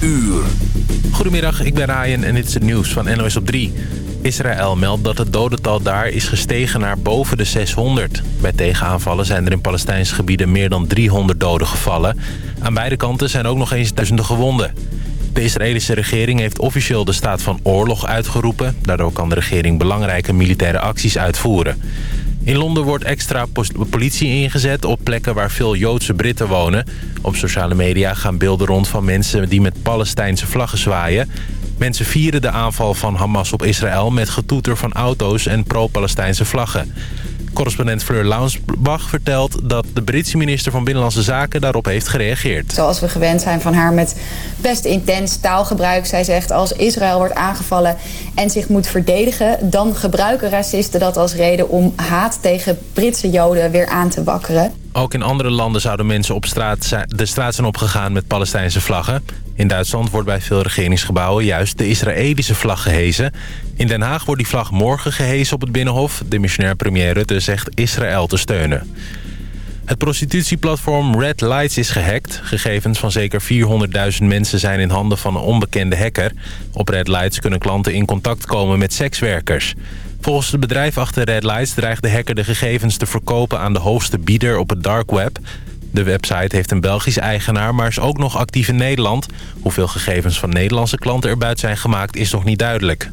uur. Goedemiddag, ik ben Ryan en dit is het nieuws van NOS op 3. Israël meldt dat het dodental daar is gestegen naar boven de 600. Bij tegenaanvallen zijn er in Palestijnse gebieden meer dan 300 doden gevallen. Aan beide kanten zijn ook nog eens duizenden gewonden. De Israëlische regering heeft officieel de staat van oorlog uitgeroepen. Daardoor kan de regering belangrijke militaire acties uitvoeren. In Londen wordt extra politie ingezet op plekken waar veel Joodse Britten wonen. Op sociale media gaan beelden rond van mensen die met Palestijnse vlaggen zwaaien. Mensen vieren de aanval van Hamas op Israël met getoeter van auto's en pro-Palestijnse vlaggen. Correspondent Fleur Launsbach vertelt dat de Britse minister van Binnenlandse Zaken daarop heeft gereageerd. Zoals we gewend zijn van haar met best intens taalgebruik. Zij zegt als Israël wordt aangevallen en zich moet verdedigen... dan gebruiken racisten dat als reden om haat tegen Britse joden weer aan te wakkeren. Ook in andere landen zouden mensen op straat de straat zijn opgegaan met Palestijnse vlaggen. In Duitsland wordt bij veel regeringsgebouwen juist de Israëlische vlag gehezen. In Den Haag wordt die vlag morgen gehezen op het Binnenhof. De missionair premier Rutte zegt Israël te steunen. Het prostitutieplatform Red Lights is gehackt. Gegevens van zeker 400.000 mensen zijn in handen van een onbekende hacker. Op Red Lights kunnen klanten in contact komen met sekswerkers. Volgens het bedrijf achter Red Lights dreigt de hacker de gegevens te verkopen aan de hoogste bieder op het dark web. De website heeft een Belgisch eigenaar, maar is ook nog actief in Nederland. Hoeveel gegevens van Nederlandse klanten erbij zijn gemaakt is nog niet duidelijk.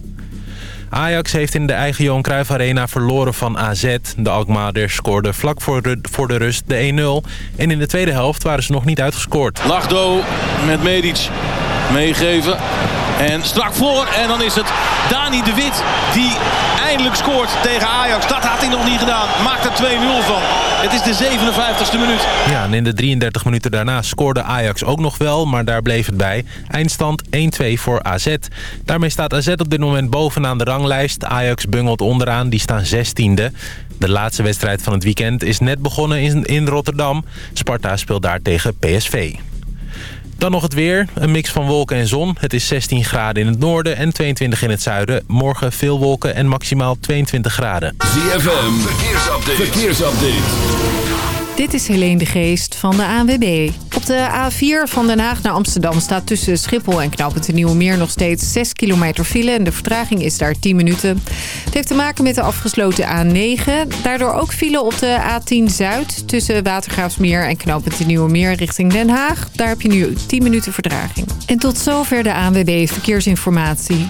Ajax heeft in de eigen Johan Cruijff Arena verloren van AZ. De Alkmaarders scoorden vlak voor de, voor de rust de 1-0. En in de tweede helft waren ze nog niet uitgescoord. Lachdo met Medic meegeven. En strak voor. En dan is het Dani de Wit die eindelijk scoort tegen Ajax. Dat had hij nog niet gedaan. Maakt er 2-0 van. Het is de 57e minuut. Ja, en in de 33 minuten daarna scoorde Ajax ook nog wel. Maar daar bleef het bij. Eindstand 1-2 voor AZ. Daarmee staat AZ op dit moment bovenaan de ranglijst. Ajax bungelt onderaan. Die staan 16e. De laatste wedstrijd van het weekend is net begonnen in, in Rotterdam. Sparta speelt daar tegen PSV. Dan nog het weer. Een mix van wolken en zon. Het is 16 graden in het noorden en 22 in het zuiden. Morgen veel wolken en maximaal 22 graden. Verkeersupdate. verkeersupdate. Dit is Helene de Geest van de ANWB. Op de A4 van Den Haag naar Amsterdam staat tussen Schiphol en Knoopend Nieuwe Meer nog steeds 6 kilometer file. En de vertraging is daar 10 minuten. Het heeft te maken met de afgesloten A9. Daardoor ook file op de A10 Zuid tussen Watergraafsmeer en Knoopend Nieuwe Meer richting Den Haag. Daar heb je nu 10 minuten vertraging. En tot zover de ANWB Verkeersinformatie.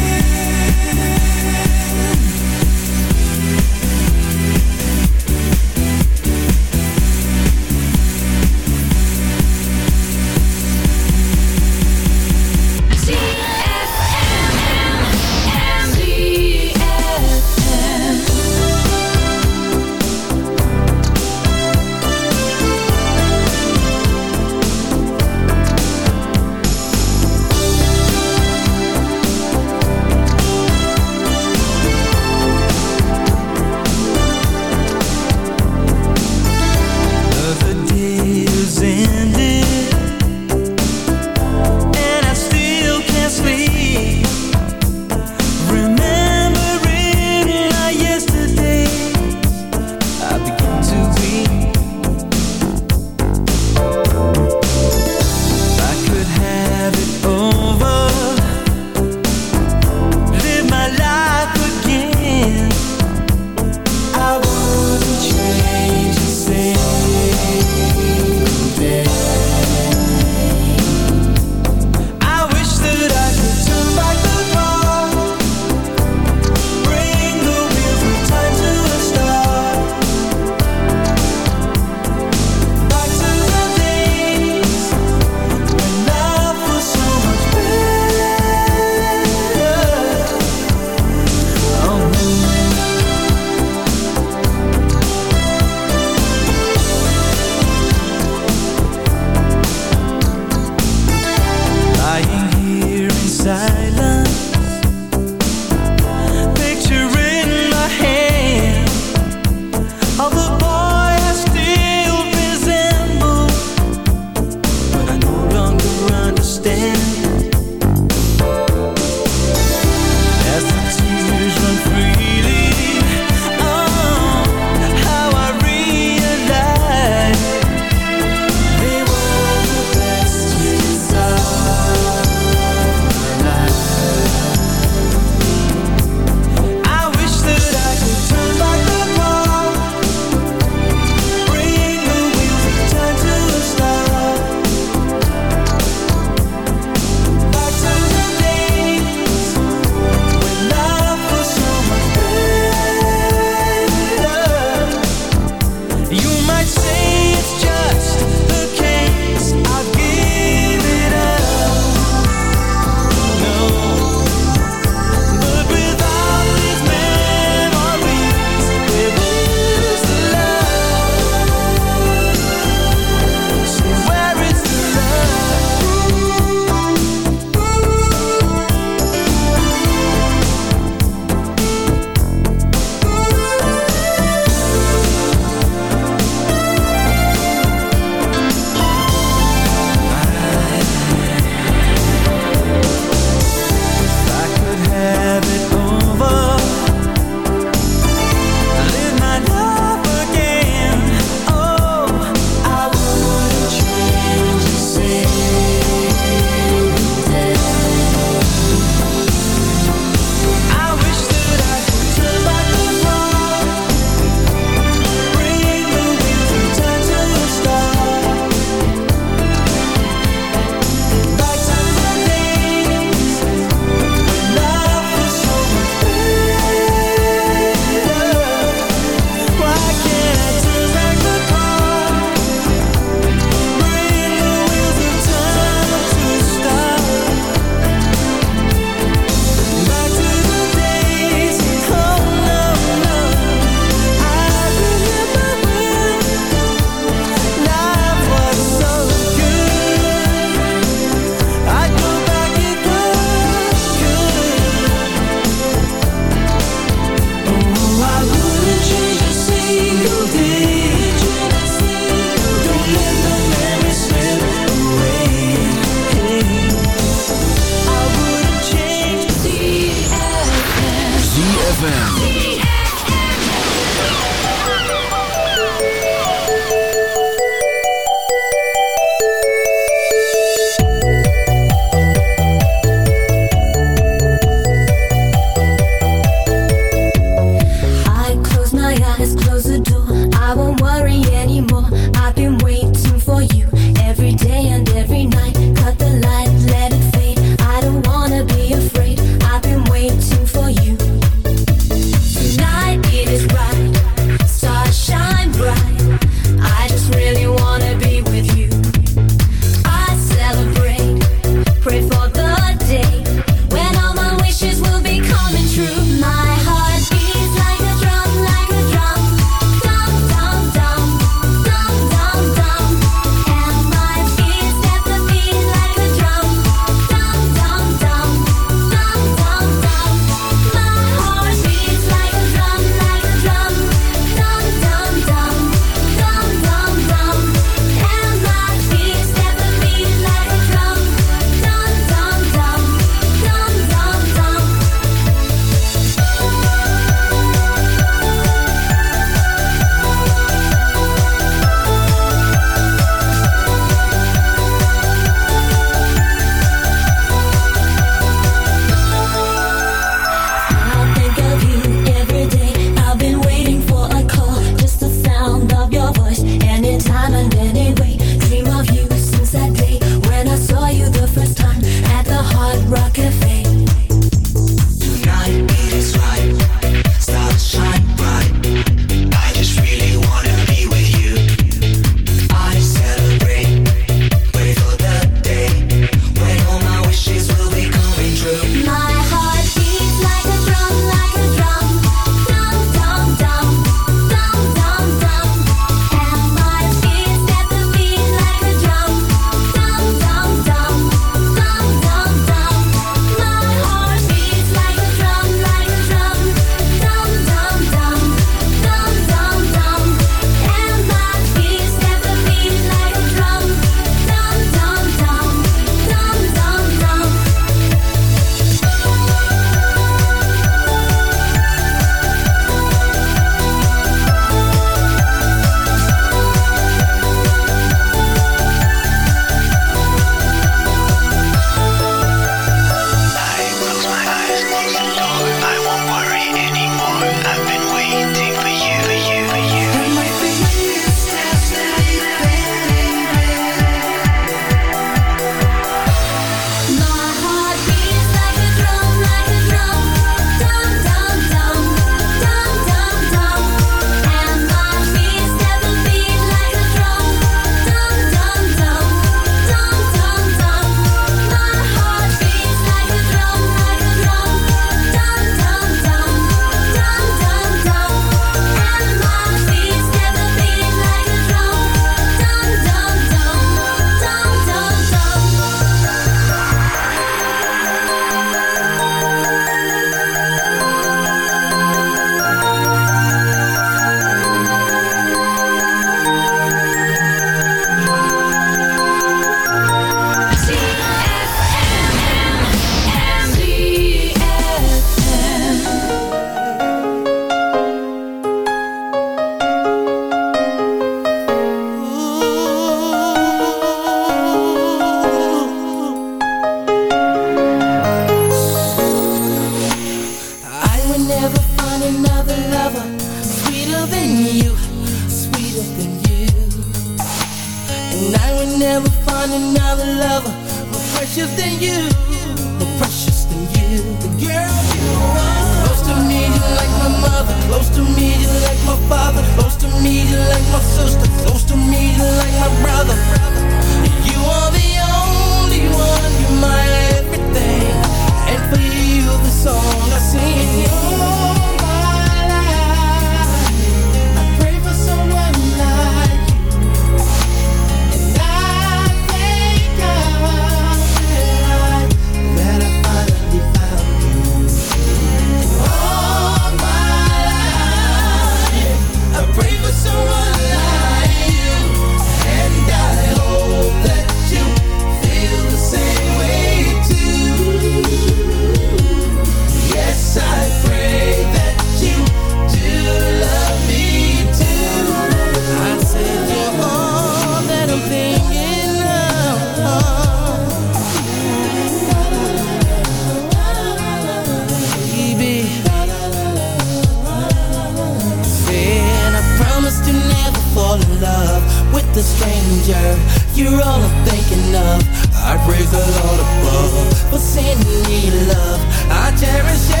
the all above. for sending me love. I cherish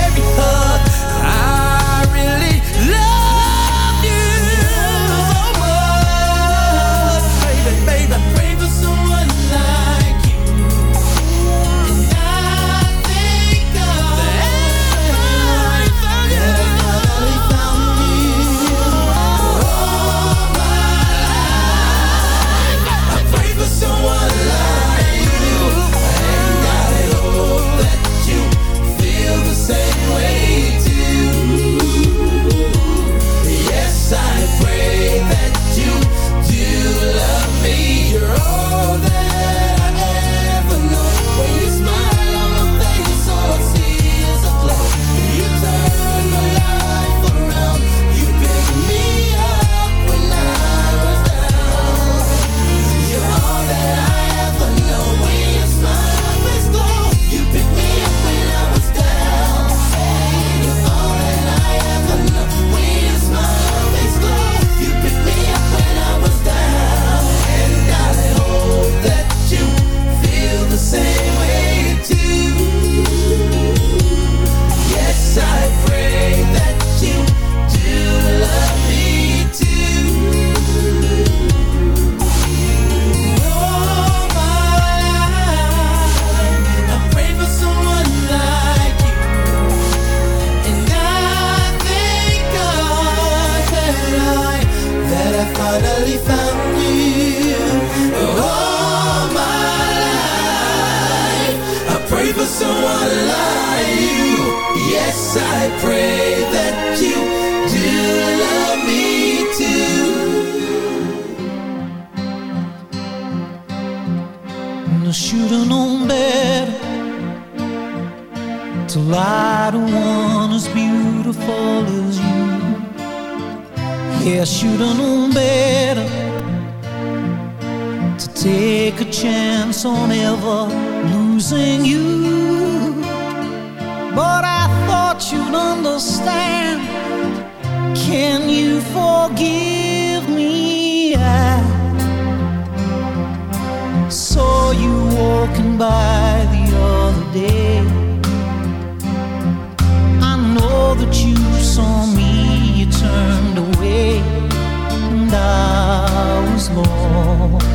finally found you. All my life, I pray for someone like you. Yes, I pray that you do love me too. I should've known better to lie to one as beautiful as you. Guess you'd have known better to take a chance on ever losing you. But I thought you'd understand. Can you forgive me? I saw you walking by the other day. I know that you saw Find a way. and hours more.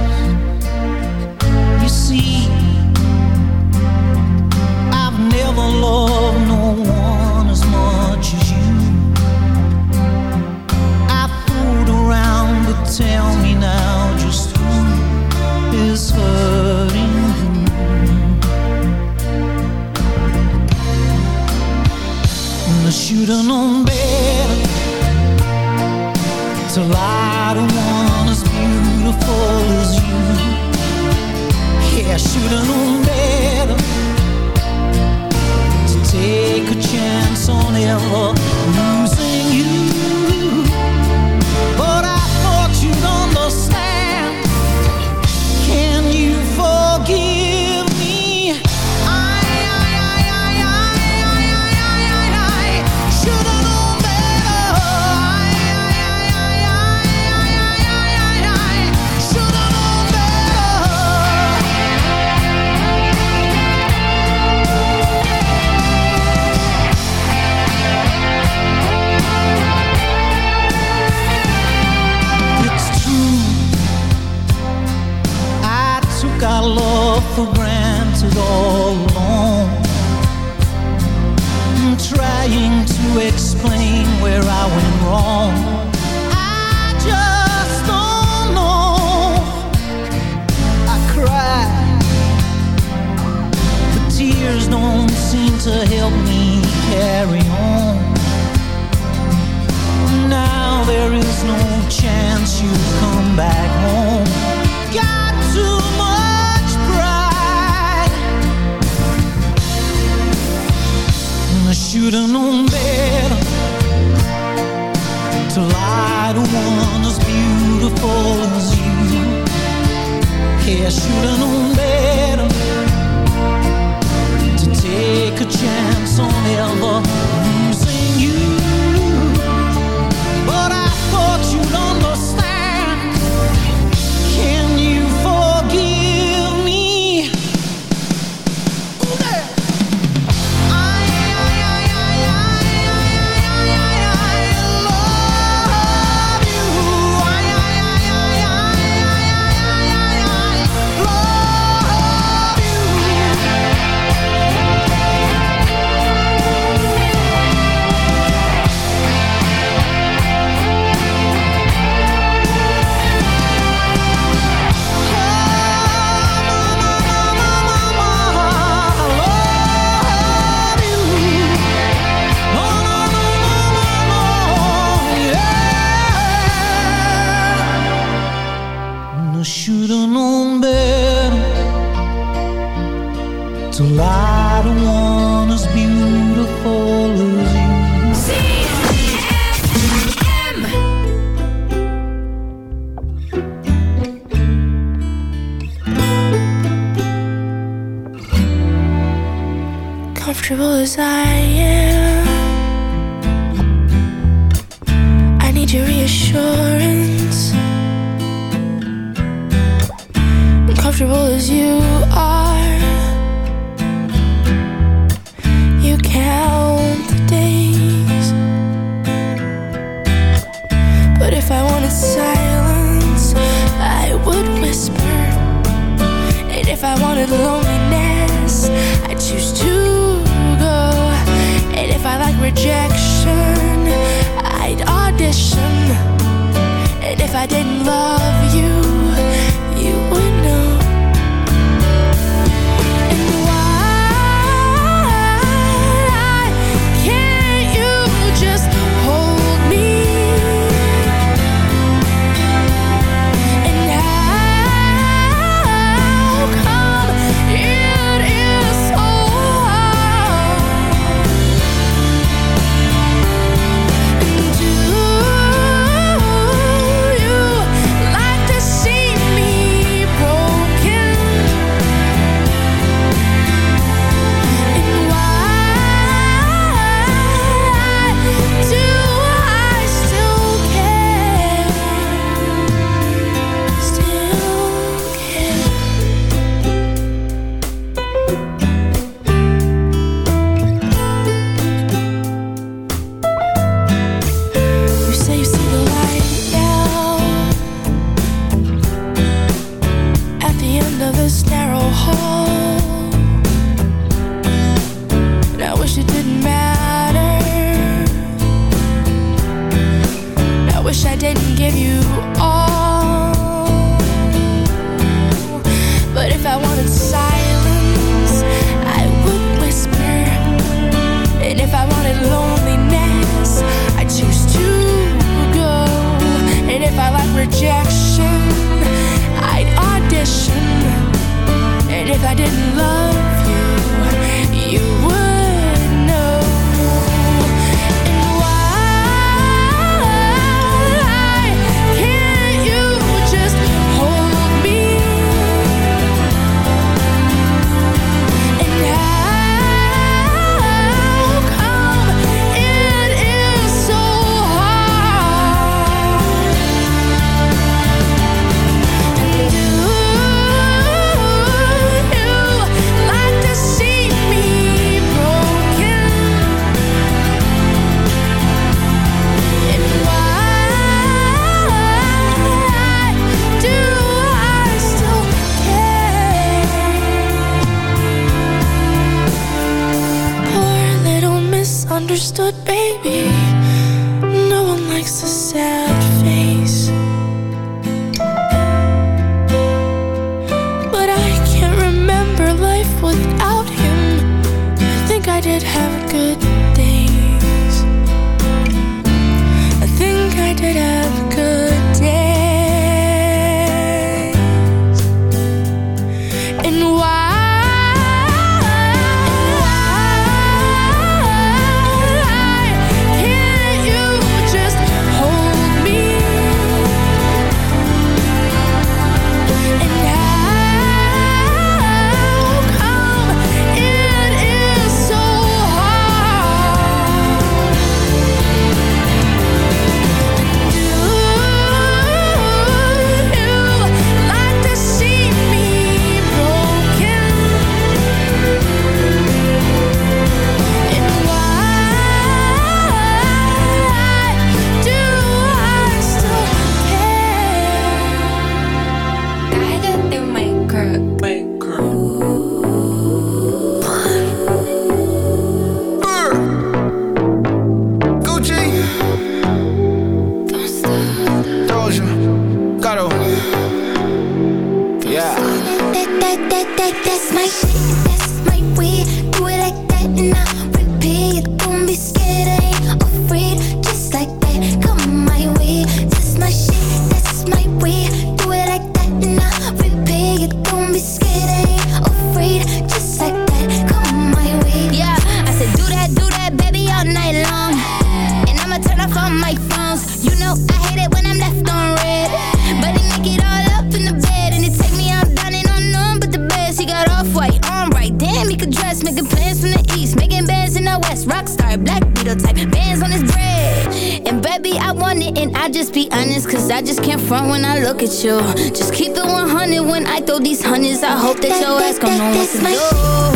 The west. Rockstar, black beetle type. Bands on his bread. And baby, I want it. And I just be honest. Cause I just can't front when I look at you. Just keep it 100 when I throw these hundreds. I hope that your ass gon' know what to my do.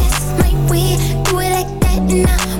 that's my way. Do it like that and I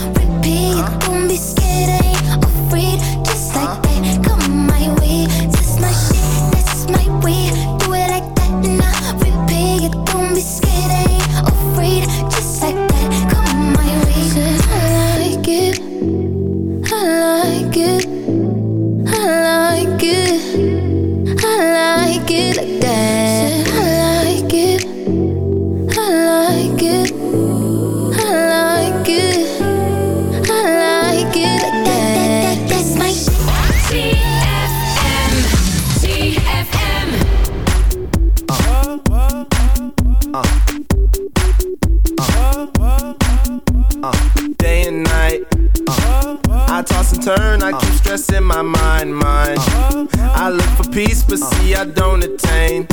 see I don't attain.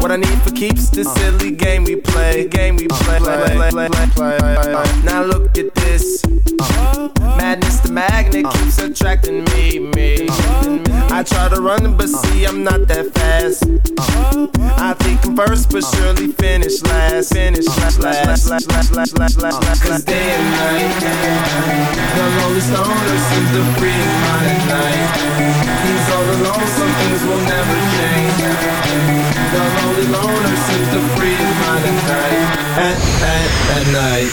What I need for keeps this silly game we play, game we play. play, play, play. Now look at this. Madness, the magnet keeps attracting me, me. I try to run, but see I'm not that fast. I think I'm first, but surely finish last. Finish last, last, last, last, last, last, last. Cause day and night, the lonely stoner seems to free at night. He's all alone, some things will never change. The lonely loner seems to free at night. At, at, at night.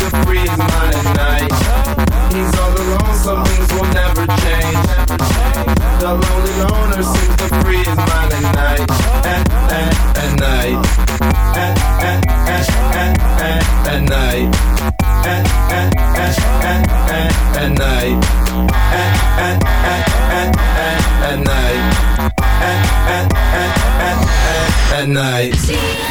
free his mind at night. At, at, at, at night. At, at, at, at, at, at night. At, at, at, at, at, at night. At, at, at, at, at, at night.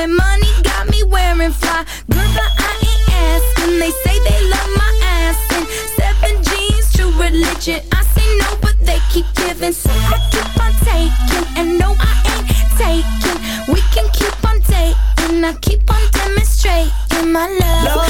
spend money got me wearing fly. Girl, but I ain't asking. They say they love my ass and seven jeans, true religion. I say no, but they keep giving, so I keep on taking. And no, I ain't taking. We can keep on dating. I keep on demonstrating my love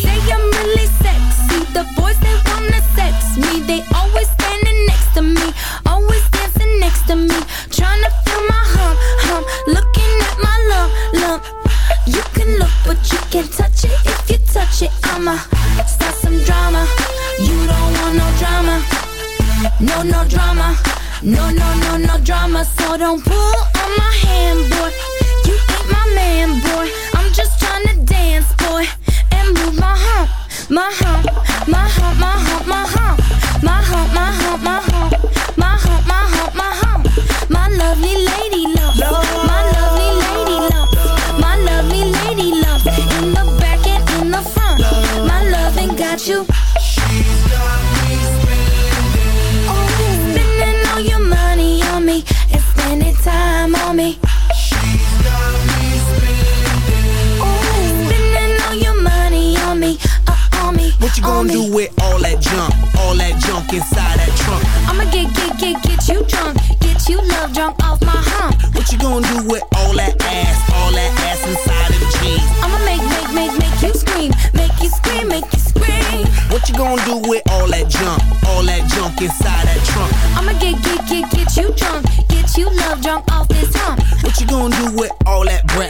don't pull